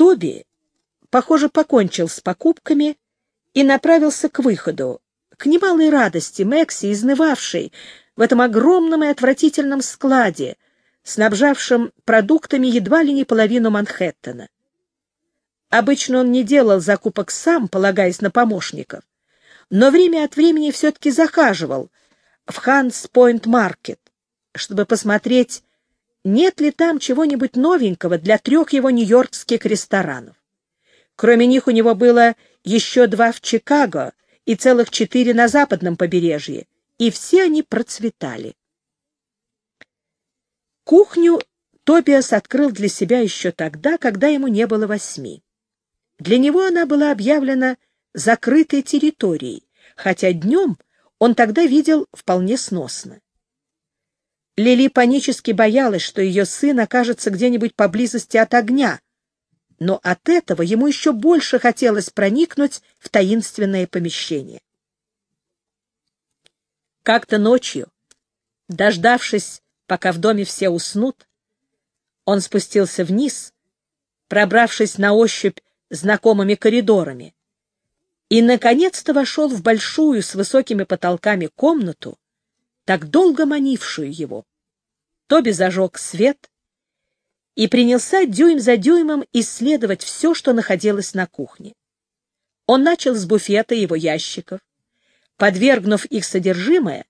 Тоби, похоже, покончил с покупками и направился к выходу, к немалой радости Мэкси, изнывавшей в этом огромном и отвратительном складе, снабжавшем продуктами едва ли не половину Манхэттена. Обычно он не делал закупок сам, полагаясь на помощников, но время от времени все-таки захаживал в Ханс-Пойнт-Маркет, чтобы посмотреть, нет ли там чего-нибудь новенького для трех его нью-йоркских ресторанов. Кроме них у него было еще два в Чикаго и целых четыре на западном побережье, и все они процветали. Кухню Тобиас открыл для себя еще тогда, когда ему не было восьми. Для него она была объявлена закрытой территорией, хотя днем он тогда видел вполне сносно. Лили панически боялась, что ее сын окажется где-нибудь поблизости от огня, но от этого ему еще больше хотелось проникнуть в таинственное помещение. Как-то ночью, дождавшись, пока в доме все уснут, он спустился вниз, пробравшись на ощупь знакомыми коридорами, и, наконец-то, вошел в большую с высокими потолками комнату, так долго манившую его. Тоби зажег свет и принялся дюйм за дюймом исследовать все, что находилось на кухне. Он начал с буфета его ящиков, подвергнув их содержимое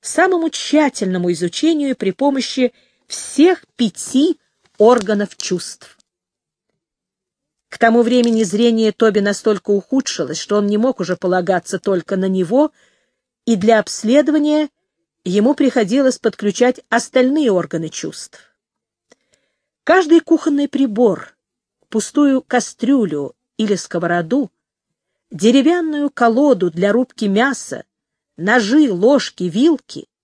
самому тщательному изучению при помощи всех пяти органов чувств. К тому времени зрение Тоби настолько ухудшилось, что он не мог уже полагаться только на него, и для обследования ему приходилось подключать остальные органы чувств. Каждый кухонный прибор, пустую кастрюлю или сковороду, деревянную колоду для рубки мяса, ножи, ложки, вилки —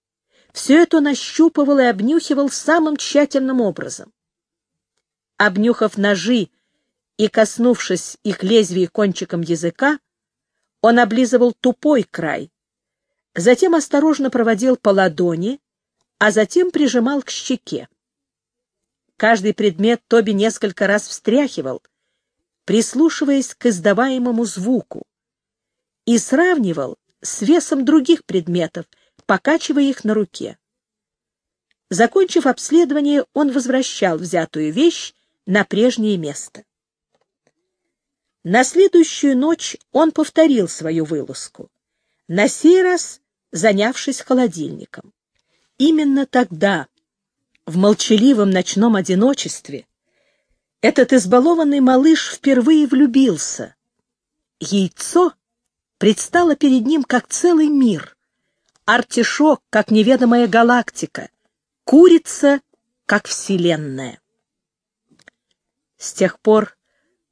все это он ощупывал и обнюхивал самым тщательным образом. Обнюхав ножи и коснувшись их лезвий кончиком языка, он облизывал тупой край, затем осторожно проводил по ладони, а затем прижимал к щеке. Каждый предмет Тоби несколько раз встряхивал, прислушиваясь к издаваемому звуку, и сравнивал с весом других предметов, покачивая их на руке. Закончив обследование, он возвращал взятую вещь на прежнее место. На следующую ночь он повторил свою вылазку. На сей раз занявшись холодильником. Именно тогда, в молчаливом ночном одиночестве, этот избалованный малыш впервые влюбился. Яйцо предстало перед ним как целый мир, артишок, как неведомая галактика, курица, как вселенная. С тех пор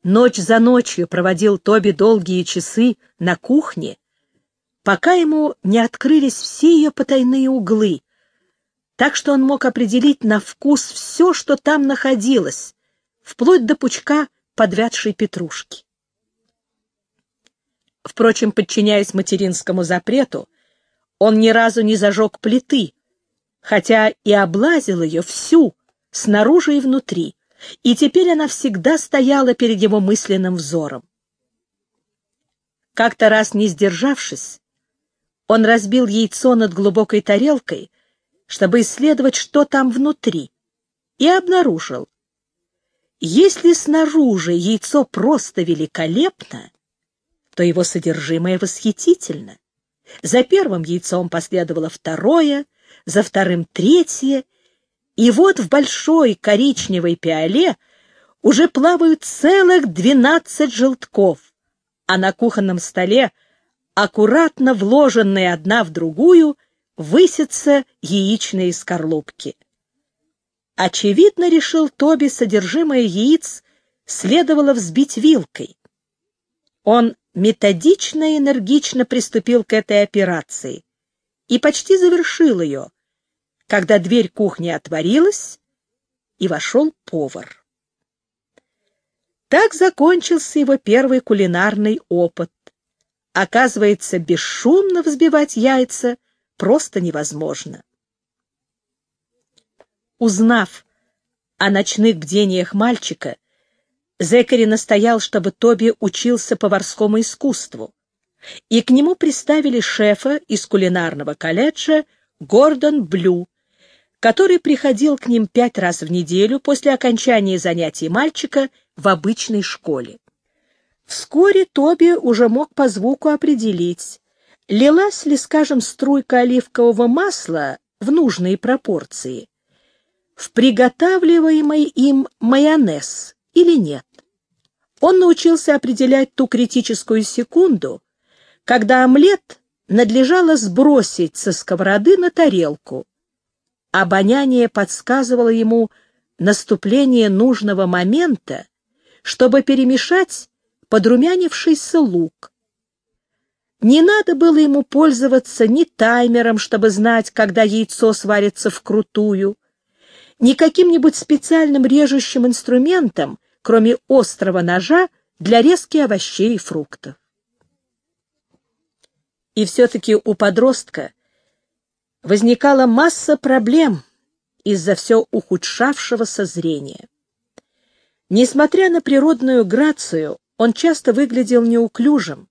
ночь за ночью проводил Тоби долгие часы на кухне, пока ему не открылись все ее потайные углы, так что он мог определить на вкус все, что там находилось, вплоть до пучка подвядшей петрушки. Впрочем, подчиняясь материнскому запрету, он ни разу не зажег плиты, хотя и облазил ее всю, снаружи и внутри, и теперь она всегда стояла перед его мысленным взором. Как-то раз не сдержавшись, он разбил яйцо над глубокой тарелкой, чтобы исследовать, что там внутри, и обнаружил. Если снаружи яйцо просто великолепно, то его содержимое восхитительно. За первым яйцом последовало второе, за вторым третье, и вот в большой коричневой пиале уже плавают целых двенадцать желтков, а на кухонном столе аккуратно вложенные одна в другую, высятся яичные скорлупки. Очевидно, решил Тоби, содержимое яиц следовало взбить вилкой. Он методично и энергично приступил к этой операции и почти завершил ее, когда дверь кухни отворилась, и вошел повар. Так закончился его первый кулинарный опыт. Оказывается, бесшумно взбивать яйца просто невозможно. Узнав о ночных бдениях мальчика, Зекари настоял, чтобы Тоби учился поварскому искусству, и к нему приставили шефа из кулинарного колледжа Гордон Блю, который приходил к ним пять раз в неделю после окончания занятий мальчика в обычной школе. Вскоре Тоби уже мог по звуку определить, лилась ли, скажем, струйка оливкового масла в нужные пропорции в приготавливаемый им майонез или нет. Он научился определять ту критическую секунду, когда омлет надлежало сбросить со сковороды на тарелку. Обоняние подсказывало ему наступление нужного момента, чтобы перемешать подрумянившийся лук. Не надо было ему пользоваться ни таймером, чтобы знать, когда яйцо сварится вкрутую, ни каким-нибудь специальным режущим инструментом, кроме острого ножа для резки овощей и фруктов. И все-таки у подростка возникала масса проблем из-за все ухудшавшегося зрения. Несмотря на природную грацию, он часто выглядел неуклюжим,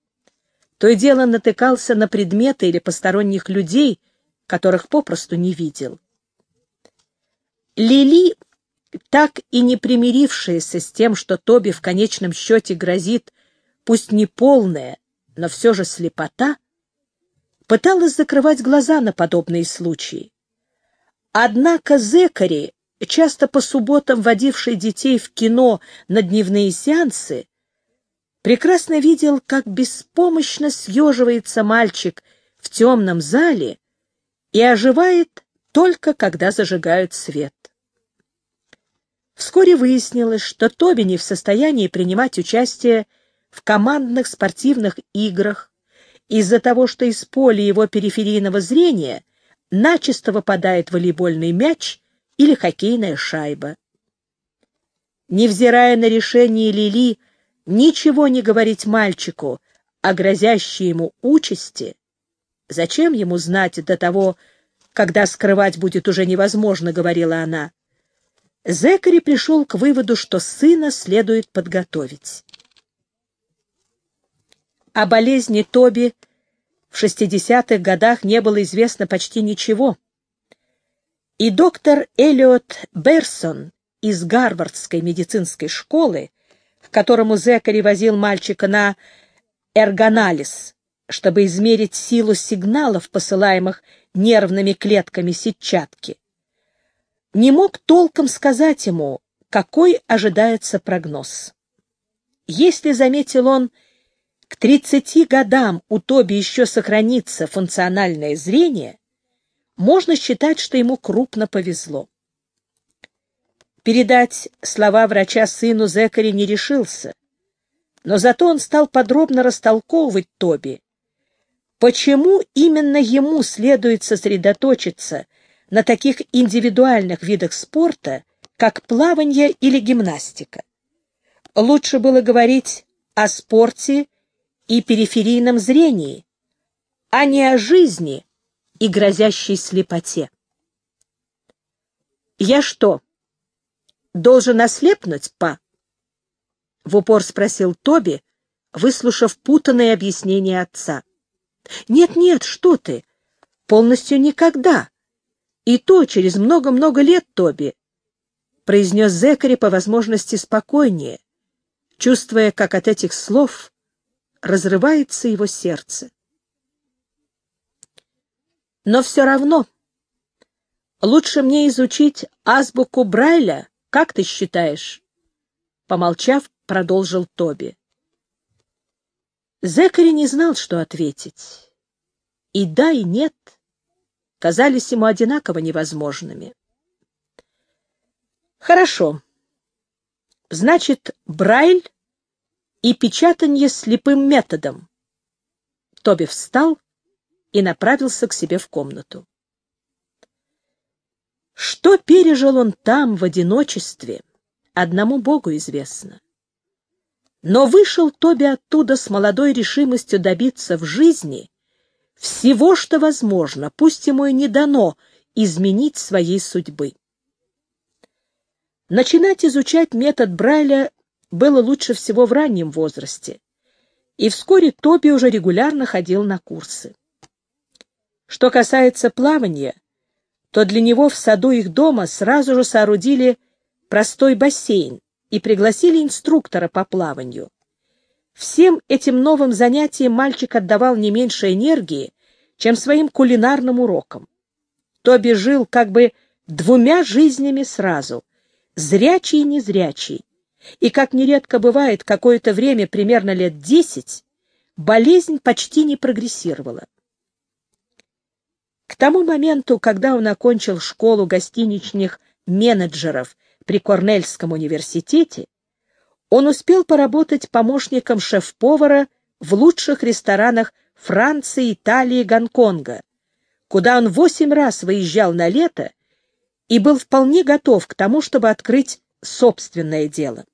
то и дело натыкался на предметы или посторонних людей, которых попросту не видел. Лили, так и не примирившаяся с тем, что Тоби в конечном счете грозит, пусть не полная, но все же слепота, пыталась закрывать глаза на подобные случаи. Однако Зекари, часто по субботам водивший детей в кино на дневные сеансы, прекрасно видел, как беспомощно съеживается мальчик в темном зале и оживает только когда зажигают свет. Вскоре выяснилось, что Тоби не в состоянии принимать участие в командных спортивных играх из-за того, что из поля его периферийного зрения начисто выпадает волейбольный мяч или хоккейная шайба. Невзирая на решение Лили ничего не говорить мальчику о грозящей ему участи, зачем ему знать до того, когда скрывать будет уже невозможно, говорила она, Зекари пришел к выводу, что сына следует подготовить. О болезни Тоби в 60-х годах не было известно почти ничего. И доктор Эллиот Берсон из Гарвардской медицинской школы, которому Зекари возил мальчика на эргонализ, чтобы измерить силу сигналов, посылаемых нервными клетками сетчатки, не мог толком сказать ему, какой ожидается прогноз. Если, заметил он, к 30 годам у Тоби еще сохранится функциональное зрение, можно считать, что ему крупно повезло. Передать слова врача сыну Зекари не решился, но зато он стал подробно растолковывать Тоби, почему именно ему следует сосредоточиться на таких индивидуальных видах спорта, как плавание или гимнастика. Лучше было говорить о спорте и периферийном зрении, а не о жизни и грозящей слепоте. «Я что, должен ослепнуть, па?» — в упор спросил Тоби, выслушав путанное объяснение отца. «Нет-нет, что ты, полностью никогда. И то через много-много лет, Тоби, — произнес Зекари по возможности спокойнее, чувствуя, как от этих слов разрывается его сердце. Но все равно лучше мне изучить азбуку Брайля, как ты считаешь? Помолчав, продолжил Тоби. Зекари не знал, что ответить. И да, и нет — казались ему одинаково невозможными. Хорошо. Значит, Брайль и печатанье слепым методом. Тоби встал и направился к себе в комнату. Что пережил он там в одиночестве, одному Богу известно. Но вышел Тоби оттуда с молодой решимостью добиться в жизни всего, что возможно, пусть ему и не дано изменить своей судьбы. Начинать изучать метод Брайля было лучше всего в раннем возрасте, и вскоре Тоби уже регулярно ходил на курсы. Что касается плавания, то для него в саду их дома сразу же соорудили простой бассейн и пригласили инструктора по плаванию. Всем этим новым занятиям мальчик отдавал не меньше энергии, чем своим кулинарным урокам. Тоби жил как бы двумя жизнями сразу, зрячий и незрячий, и, как нередко бывает, какое-то время, примерно лет десять, болезнь почти не прогрессировала. К тому моменту, когда он окончил школу гостиничных менеджеров при Корнельском университете, он успел поработать помощником шеф-повара в лучших ресторанах Франции, Италии, Гонконга, куда он восемь раз выезжал на лето и был вполне готов к тому, чтобы открыть собственное дело.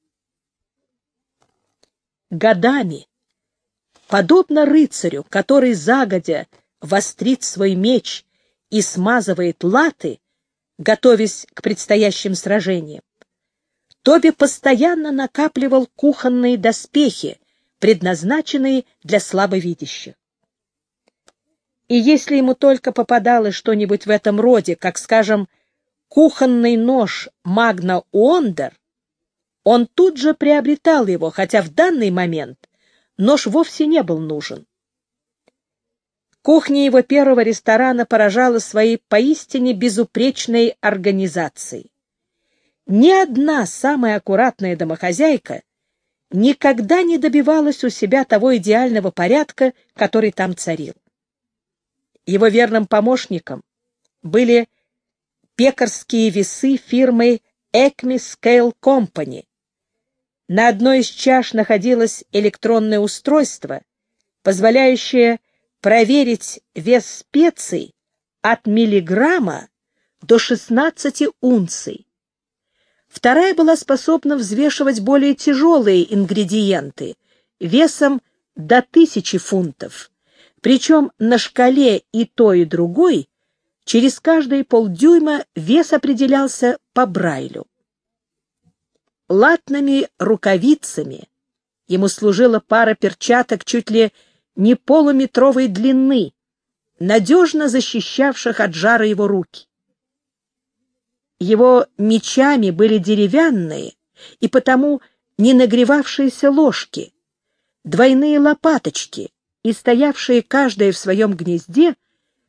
Годами, подобно рыцарю, который загодя вострит свой меч и смазывает латы, готовясь к предстоящим сражениям, Тоби постоянно накапливал кухонные доспехи, предназначенные для слабовидящих. И если ему только попадалось что-нибудь в этом роде, как, скажем, кухонный нож Магна Уондер, он тут же приобретал его, хотя в данный момент нож вовсе не был нужен. Кухня его первого ресторана поражала своей поистине безупречной организацией. Ни одна самая аккуратная домохозяйка никогда не добивалась у себя того идеального порядка, который там царил. Его верным помощником были пекарские весы фирмы Acme Scale Company. На одной из чаш находилось электронное устройство, позволяющее проверить вес специй от миллиграмма до 16 унций. Вторая была способна взвешивать более тяжелые ингредиенты весом до тысячи фунтов. Причем на шкале и то, и другой через каждые полдюйма вес определялся по Брайлю. Латными рукавицами ему служила пара перчаток чуть ли не полуметровой длины, надежно защищавших от жара его руки. Его мечами были деревянные и потому не нагревавшиеся ложки, двойные лопаточки и стоявшие каждая в своем гнезде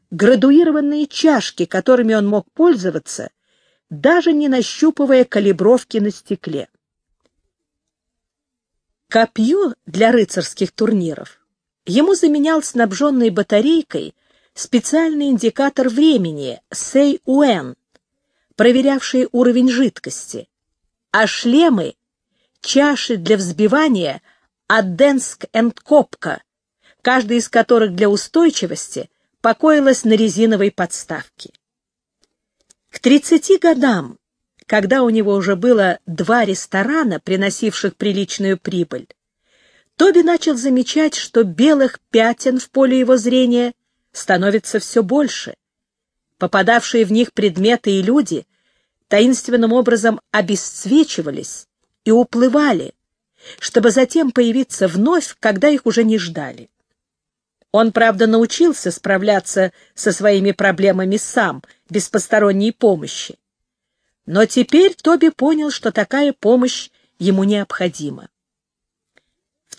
градуированные чашки, которыми он мог пользоваться, даже не нащупывая калибровки на стекле. Копье для рыцарских турниров Ему заменял снабженный батарейкой специальный индикатор времени Сей-Уэн, проверявший уровень жидкости, а шлемы — чаши для взбивания Аденск энд Копка, каждая из которых для устойчивости покоилась на резиновой подставке. К 30 годам, когда у него уже было два ресторана, приносивших приличную прибыль, Тоби начал замечать, что белых пятен в поле его зрения становится все больше. Попадавшие в них предметы и люди таинственным образом обесцвечивались и уплывали, чтобы затем появиться вновь, когда их уже не ждали. Он, правда, научился справляться со своими проблемами сам, без посторонней помощи. Но теперь Тоби понял, что такая помощь ему необходима.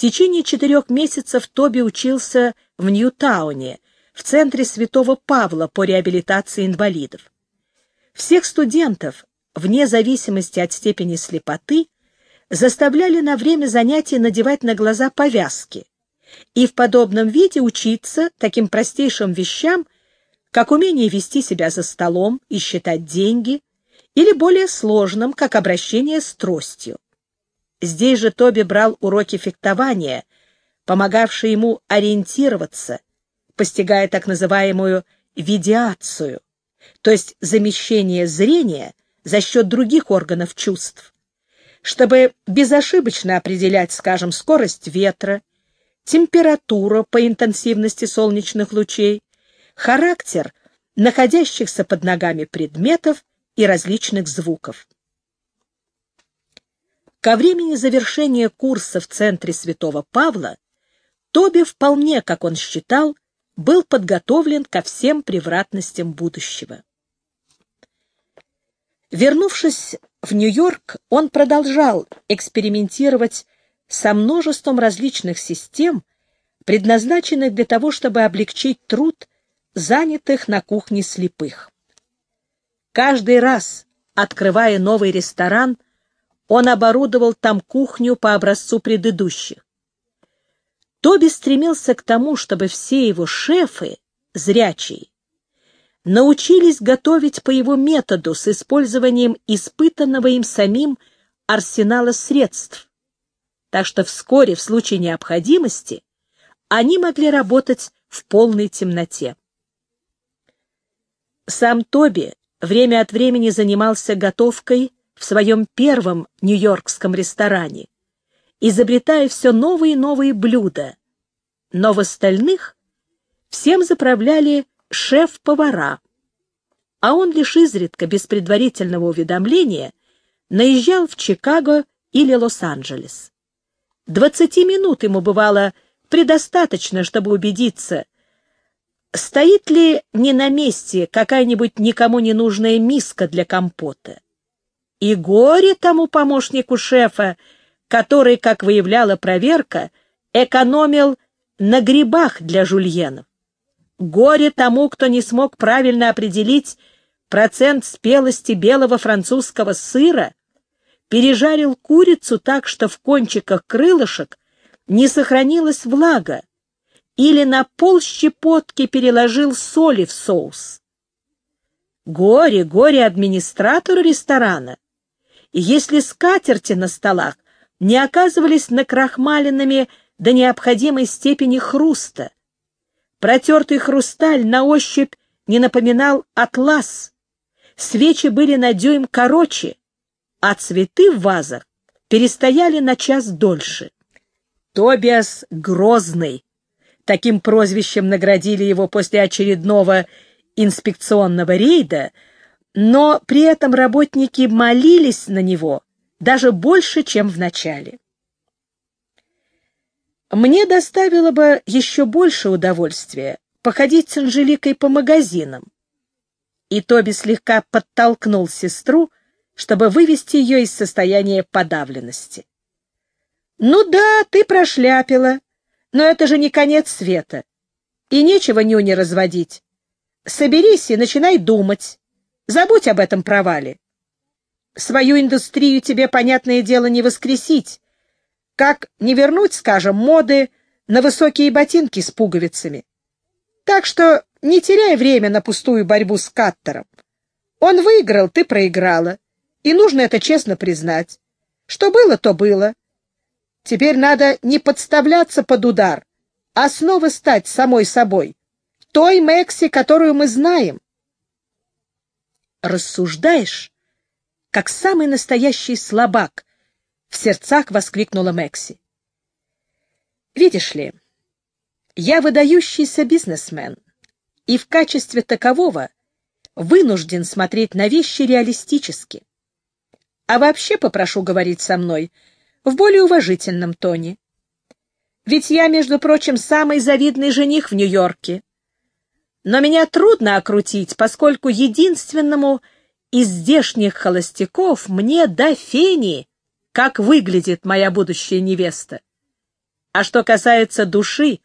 Течение четырех месяцев Тоби учился в Ньютауне, в центре Святого Павла по реабилитации инвалидов. Всех студентов, вне зависимости от степени слепоты, заставляли на время занятий надевать на глаза повязки и в подобном виде учиться таким простейшим вещам, как умение вести себя за столом и считать деньги, или более сложным, как обращение с тростью. Здесь же Тоби брал уроки фехтования, помогавшие ему ориентироваться, постигая так называемую видиацию, то есть замещение зрения за счет других органов чувств, чтобы безошибочно определять, скажем, скорость ветра, температуру по интенсивности солнечных лучей, характер находящихся под ногами предметов и различных звуков. Ко времени завершения курса в центре Святого Павла Тоби вполне, как он считал, был подготовлен ко всем превратностям будущего. Вернувшись в Нью-Йорк, он продолжал экспериментировать со множеством различных систем, предназначенных для того, чтобы облегчить труд занятых на кухне слепых. Каждый раз, открывая новый ресторан, он оборудовал там кухню по образцу предыдущих. Тоби стремился к тому, чтобы все его шефы, зрячие, научились готовить по его методу с использованием испытанного им самим арсенала средств, так что вскоре, в случае необходимости, они могли работать в полной темноте. Сам Тоби время от времени занимался готовкой в своем первом нью-йоркском ресторане, изобретая все новые и новые блюда, но в остальных всем заправляли шеф-повара, а он лишь изредка, без предварительного уведомления, наезжал в Чикаго или Лос-Анджелес. Двадцати минут ему бывало предостаточно, чтобы убедиться, стоит ли не на месте какая-нибудь никому не нужная миска для компота. И горе тому помощнику шефа, который, как выявляла проверка, экономил на грибах для жульенов. Горе тому, кто не смог правильно определить процент спелости белого французского сыра, пережарил курицу так, что в кончиках крылышек не сохранилась влага, или на пол щепотки переложил соли в соус. Горе, горе администратору ресторана. И если скатерти на столах не оказывались накрахмаленными до необходимой степени хруста. Протертый хрусталь на ощупь не напоминал атлас. Свечи были на дюйм короче, а цветы в вазах перестояли на час дольше. Тобиас Грозный. Таким прозвищем наградили его после очередного инспекционного рейда, но при этом работники молились на него даже больше, чем в начале. Мне доставило бы еще больше удовольствия походить с Анжеликой по магазинам. И Тоби слегка подтолкнул сестру, чтобы вывести ее из состояния подавленности. «Ну да, ты прошляпила, но это же не конец света. И нечего нюни разводить. Соберись и начинай думать. Забудь об этом провале. Свою индустрию тебе, понятное дело, не воскресить, как не вернуть, скажем, моды на высокие ботинки с пуговицами. Так что не теряй время на пустую борьбу с Каттером. Он выиграл, ты проиграла. И нужно это честно признать. Что было, то было. Теперь надо не подставляться под удар, а снова стать самой собой, той Мэкси, которую мы знаем. Рассуждаешь, как самый настоящий слабак, в сердцах воскликнула Мэкси. Видишь ли, я выдающийся бизнесмен, и в качестве такового вынужден смотреть на вещи реалистически. А вообще попрошу говорить со мной в более уважительном тоне. Ведь я, между прочим, самый завидный жених в Нью-Йорке. Но меня трудно окрутить, поскольку единственному из здешних холостяков мне до фени как выглядит моя будущая невеста. А что касается души,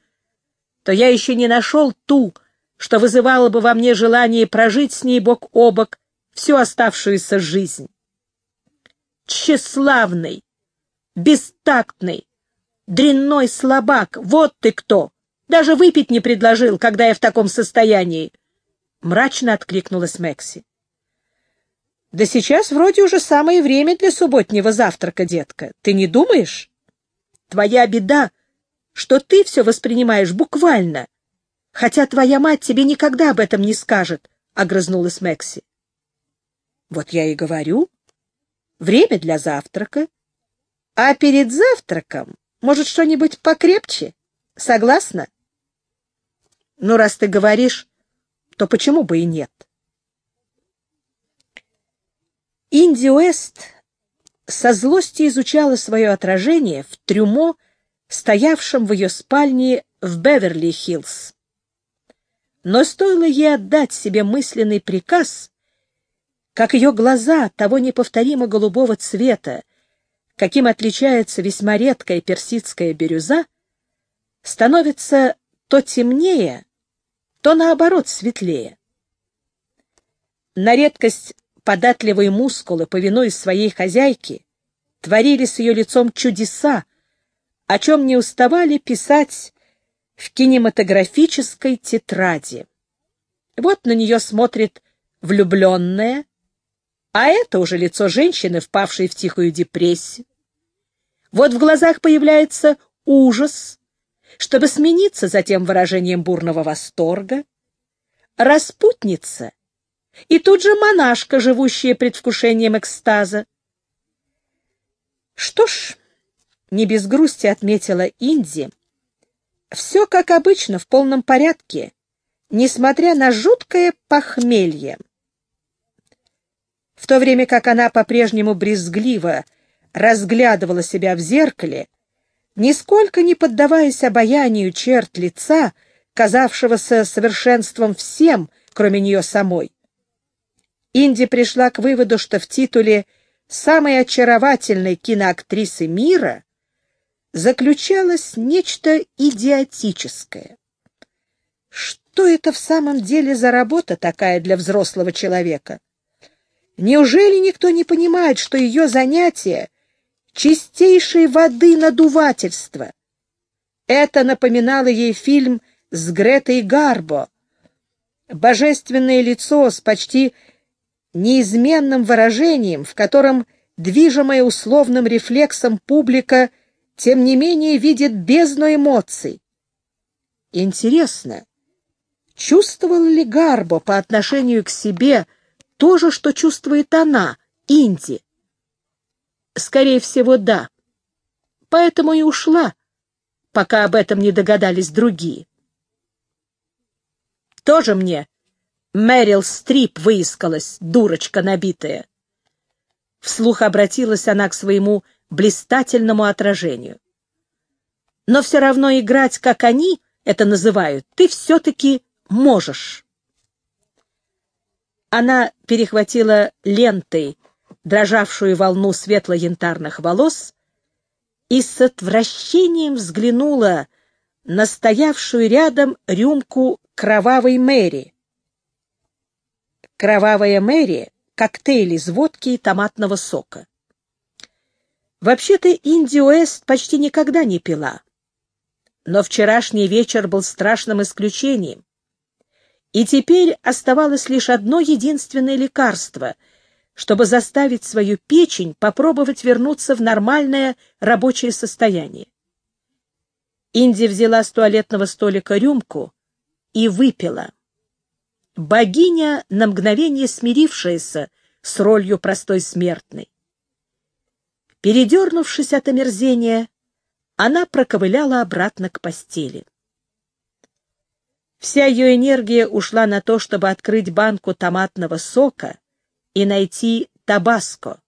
то я еще не нашел ту, что вызывало бы во мне желание прожить с ней бок о бок всю оставшуюся жизнь. Тщеславный, бестактный, дрянной слабак, вот ты кто! Даже выпить не предложил, когда я в таком состоянии. Мрачно откликнулась Мэкси. Да сейчас вроде уже самое время для субботнего завтрака, детка. Ты не думаешь? Твоя беда, что ты все воспринимаешь буквально, хотя твоя мать тебе никогда об этом не скажет, — огрызнулась Мэкси. Вот я и говорю. Время для завтрака. А перед завтраком, может, что-нибудь покрепче? Согласна? Ну, раз ты говоришь, то почему бы и нет? Инди Уэст со злостью изучала свое отражение в трюмо, стоявшем в ее спальне в Беверли-Хиллз. Но стоило ей отдать себе мысленный приказ, как ее глаза того неповторимо голубого цвета, каким отличается весьма редкая персидская бирюза, становятся то темнее, то наоборот светлее. На редкость податливые мускулы, повинуясь своей хозяйке, творили с ее лицом чудеса, о чем не уставали писать в кинематографической тетради. Вот на нее смотрит влюбленная, а это уже лицо женщины, впавшей в тихую депрессию. Вот в глазах появляется ужас, чтобы смениться затем выражением бурного восторга. Распутница и тут же монашка, живущая предвкушением экстаза. Что ж, не без грусти отметила Инди, все как обычно, в полном порядке, несмотря на жуткое похмелье. В то время как она по-прежнему брезгливо разглядывала себя в зеркале, нисколько не поддаваясь обаянию черт лица, казавшегося совершенством всем, кроме нее самой, Инди пришла к выводу, что в титуле самой очаровательной киноактрисы мира заключалось нечто идиотическое. Что это в самом деле за работа такая для взрослого человека? Неужели никто не понимает, что ее занятие — чистейшей воды надувательство? Это напоминало ей фильм с Гретой Гарбо. Божественное лицо с почти неизменным выражением, в котором, движимая условным рефлексом, публика, тем не менее, видит бездну эмоций. Интересно, чувствовал ли Гарбо по отношению к себе то же, что чувствует она, Инди? Скорее всего, да. Поэтому и ушла, пока об этом не догадались другие. Тоже мне Мэрил Стрип выискалась, дурочка набитая. Вслух обратилась она к своему блистательному отражению. Но все равно играть, как они это называют, ты все-таки можешь. Она перехватила лентой дрожавшую волну светло-янтарных волос и с отвращением взглянула на стоявшую рядом рюмку кровавой Мэри, «Кровавая Мэри» — коктейль из водки и томатного сока. Вообще-то Инди Уэст почти никогда не пила. Но вчерашний вечер был страшным исключением. И теперь оставалось лишь одно единственное лекарство, чтобы заставить свою печень попробовать вернуться в нормальное рабочее состояние. Инди взяла с туалетного столика рюмку и выпила богиня, на мгновение смирившаяся с ролью простой смертной. Передернувшись от омерзения, она проковыляла обратно к постели. Вся ее энергия ушла на то, чтобы открыть банку томатного сока и найти табаско.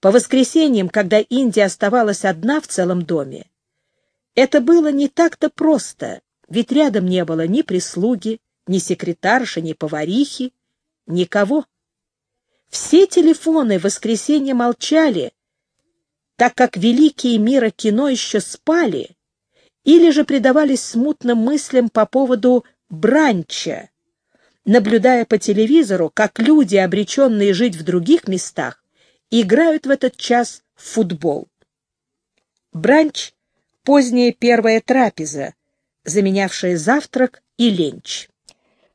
По воскресеньям, когда Индия оставалась одна в целом доме, это было не так-то просто, ведь рядом не было ни прислуги, ни секретарши, ни поварихи, никого. Все телефоны в воскресенье молчали, так как великие мира кино еще спали или же предавались смутным мыслям по поводу бранча, наблюдая по телевизору, как люди, обреченные жить в других местах, играют в этот час в футбол. Бранч — поздняя первая трапеза, заменявшая завтрак и ленч.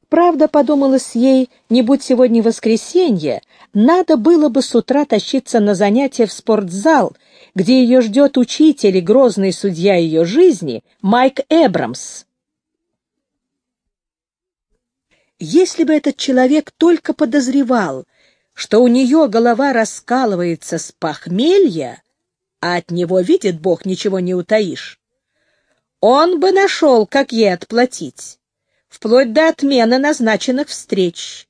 Правда, подумалось ей, не будь сегодня воскресенье, надо было бы с утра тащиться на занятия в спортзал, где ее ждет учитель и грозный судья ее жизни Майк Эбрамс. Если бы этот человек только подозревал, что у нее голова раскалывается с похмелья, а от него, видит Бог, ничего не утаишь, он бы нашел, как ей отплатить вплоть до отмены назначенных встреч.